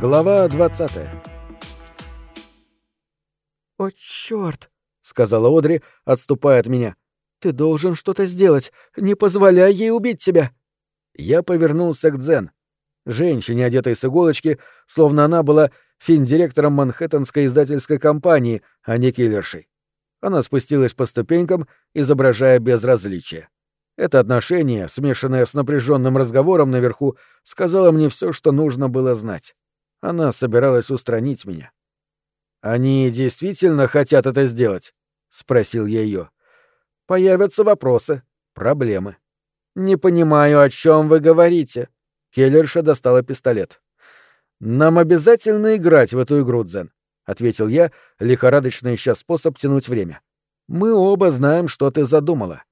Глава 20 «О, чёрт!» — сказала Одри, отступая от меня. «Ты должен что-то сделать. Не позволяй ей убить тебя!» Я повернулся к Дзен. Женщине, одетой с иголочки, словно она была финдиректором Манхэттенской издательской компании, а не киллершей. Она спустилась по ступенькам, изображая безразличие. Это отношение, смешанное с напряженным разговором наверху, сказала мне все, что нужно было знать. Она собиралась устранить меня. «Они действительно хотят это сделать?» — спросил я ее. «Появятся вопросы, проблемы». «Не понимаю, о чем вы говорите». Келлерша достала пистолет. «Нам обязательно играть в эту игру, Дзен», — ответил я, лихорадочно ища способ тянуть время. «Мы оба знаем, что ты задумала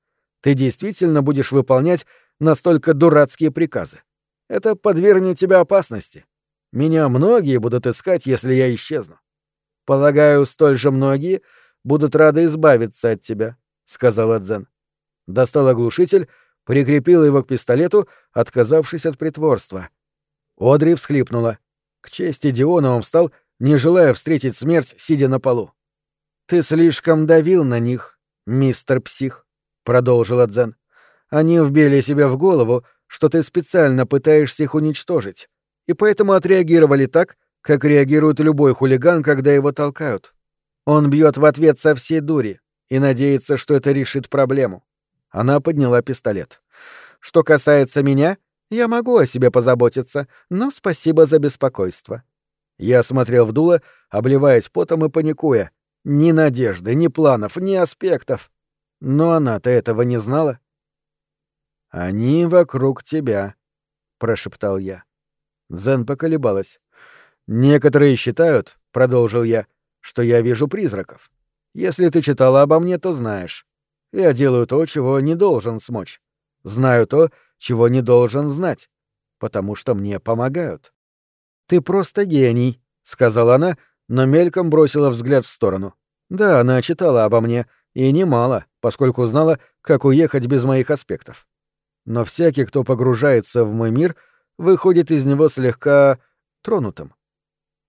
ты действительно будешь выполнять настолько дурацкие приказы. Это подвергнет тебя опасности. Меня многие будут искать, если я исчезну. Полагаю, столь же многие будут рады избавиться от тебя, сказал Дзен. Достал оглушитель, прикрепил его к пистолету, отказавшись от притворства. Одри всхлипнула. К чести Диона он встал, не желая встретить смерть, сидя на полу. Ты слишком давил на них, мистер псих продолжила Дзен. Они вбили себе в голову, что ты специально пытаешься их уничтожить, и поэтому отреагировали так, как реагирует любой хулиган, когда его толкают. Он бьет в ответ со всей дури и надеется, что это решит проблему. Она подняла пистолет. Что касается меня, я могу о себе позаботиться, но спасибо за беспокойство. Я смотрел в дуло, обливаясь потом и паникуя. Ни надежды, ни планов, ни аспектов. Но она-то этого не знала. «Они вокруг тебя», — прошептал я. Зен поколебалась. «Некоторые считают», — продолжил я, — «что я вижу призраков. Если ты читала обо мне, то знаешь. Я делаю то, чего не должен смочь. Знаю то, чего не должен знать, потому что мне помогают». «Ты просто гений», — сказала она, но мельком бросила взгляд в сторону. «Да, она читала обо мне, и немало, поскольку знала, как уехать без моих аспектов. Но всякий, кто погружается в мой мир, выходит из него слегка тронутым.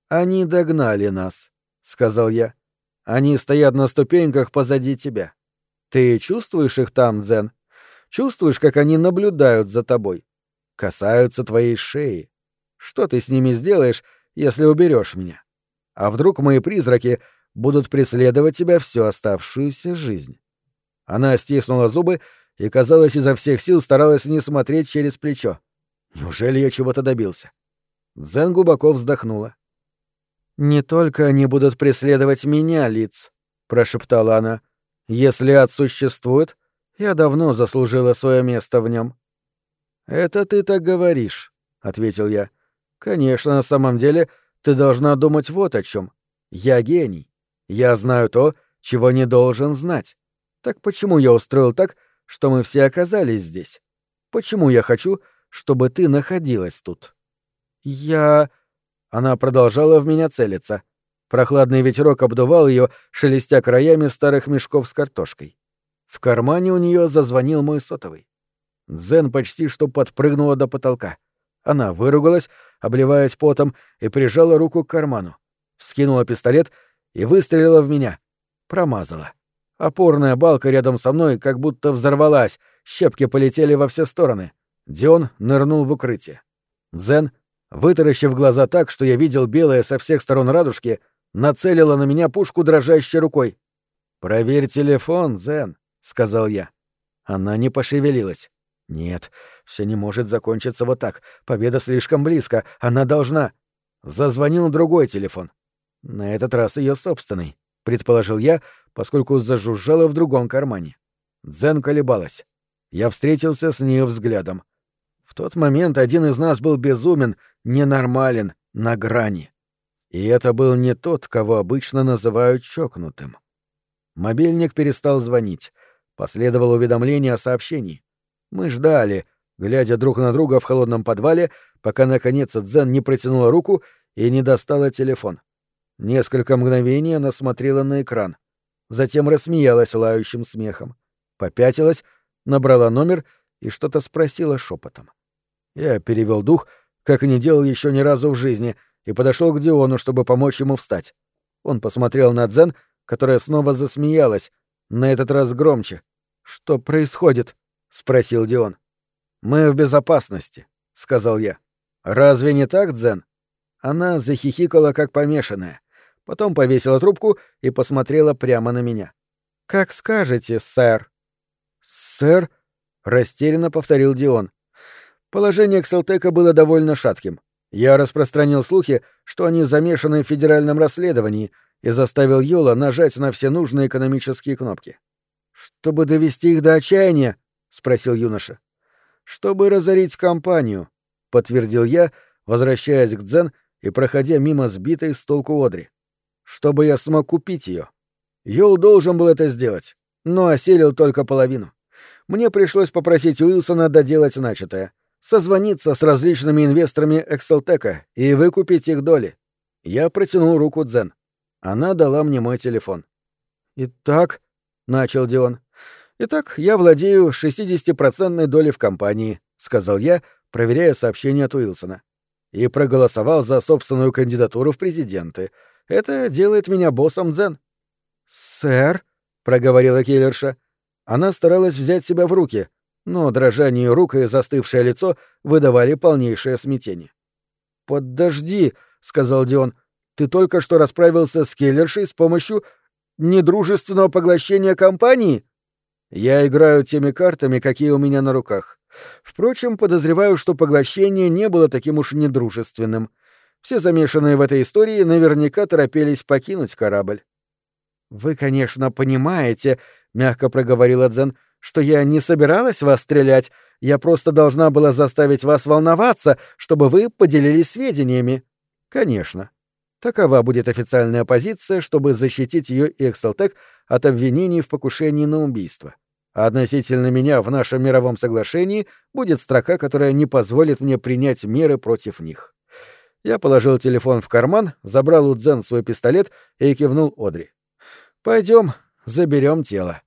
«Они догнали нас», — сказал я. «Они стоят на ступеньках позади тебя. Ты чувствуешь их там, Дзен? Чувствуешь, как они наблюдают за тобой? Касаются твоей шеи. Что ты с ними сделаешь, если уберешь меня? А вдруг мои призраки будут преследовать тебя всю оставшуюся жизнь. Она стиснула зубы и, казалось, изо всех сил старалась не смотреть через плечо. Неужели я чего-то добился? Дзен глубоко вздохнула. «Не только они будут преследовать меня, Лиц», — прошептала она. «Если ад существует, я давно заслужила свое место в нем. «Это ты так говоришь», — ответил я. «Конечно, на самом деле ты должна думать вот о чем. Я гений. Я знаю то, чего не должен знать. Так почему я устроил так, что мы все оказались здесь? Почему я хочу, чтобы ты находилась тут? Я... Она продолжала в меня целиться. Прохладный ветерок обдувал ее, шелестя краями старых мешков с картошкой. В кармане у нее зазвонил мой сотовый. Дзен почти что подпрыгнула до потолка. Она выругалась, обливаясь потом, и прижала руку к карману. Вскинула пистолет — и выстрелила в меня. Промазала. Опорная балка рядом со мной как будто взорвалась, щепки полетели во все стороны. Дион нырнул в укрытие. Дзен, вытаращив глаза так, что я видел белое со всех сторон радужки, нацелила на меня пушку дрожащей рукой. «Проверь телефон, Дзен», — сказал я. Она не пошевелилась. «Нет, все не может закончиться вот так. Победа слишком близко. Она должна...» Зазвонил другой телефон. На этот раз ее собственный, предположил я, поскольку зажужжала в другом кармане. Дзен колебалась. Я встретился с ней взглядом. Тот момент один из нас был безумен, ненормален, на грани. И это был не тот, кого обычно называют чокнутым. Мобильник перестал звонить. Последовало уведомление о сообщении. Мы ждали, глядя друг на друга в холодном подвале, пока наконец Дзен не протянула руку и не достала телефон. Несколько мгновений она смотрела на экран. Затем рассмеялась лающим смехом. Попятилась, набрала номер и что-то спросила шепотом. Я перевел дух, как не делал еще ни разу в жизни, и подошел к Диону, чтобы помочь ему встать. Он посмотрел на Дзен, которая снова засмеялась, на этот раз громче. «Что происходит?» — спросил Дион. «Мы в безопасности», — сказал я. «Разве не так, Дзен?» Она захихикала, как помешанная. Потом повесила трубку и посмотрела прямо на меня. «Как скажете, сэр». «Сэр?» — растерянно повторил Дион. Положение Кселтека было довольно шатким. Я распространил слухи, что они замешаны в федеральном расследовании, и заставил Йола нажать на все нужные экономические кнопки. «Чтобы довести их до отчаяния?» — спросил юноша. «Чтобы разорить компанию», — подтвердил я, возвращаясь к Дзен и проходя мимо сбитой с толку Одри. «Чтобы я смог купить ее. Йол должен был это сделать, но осилил только половину. Мне пришлось попросить Уилсона доделать начатое — созвониться с различными инвесторами Экселтека и выкупить их доли. Я протянул руку Дзен. Она дала мне мой телефон. «Итак», — начал Дион, — «итак, я владею 60-процентной долей в компании», — сказал я, проверяя сообщение от Уилсона. «И проголосовал за собственную кандидатуру в президенты. Это делает меня боссом Дзен». «Сэр», — проговорила киллерша, — она старалась взять себя в руки, но дрожание рук и застывшее лицо выдавали полнейшее смятение. «Подожди», — сказал Дион, — «ты только что расправился с Келлершей с помощью недружественного поглощения компании?» «Я играю теми картами, какие у меня на руках. Впрочем, подозреваю, что поглощение не было таким уж недружественным. Все замешанные в этой истории наверняка торопились покинуть корабль». «Вы, конечно, понимаете», — мягко проговорила Дзен, — что я не собиралась вас стрелять, я просто должна была заставить вас волноваться, чтобы вы поделились сведениями. Конечно. Такова будет официальная позиция, чтобы защитить ее и Экселтек от обвинений в покушении на убийство. А относительно меня в нашем мировом соглашении будет строка, которая не позволит мне принять меры против них. Я положил телефон в карман, забрал у Дзен свой пистолет и кивнул Одри. Пойдем, заберем тело.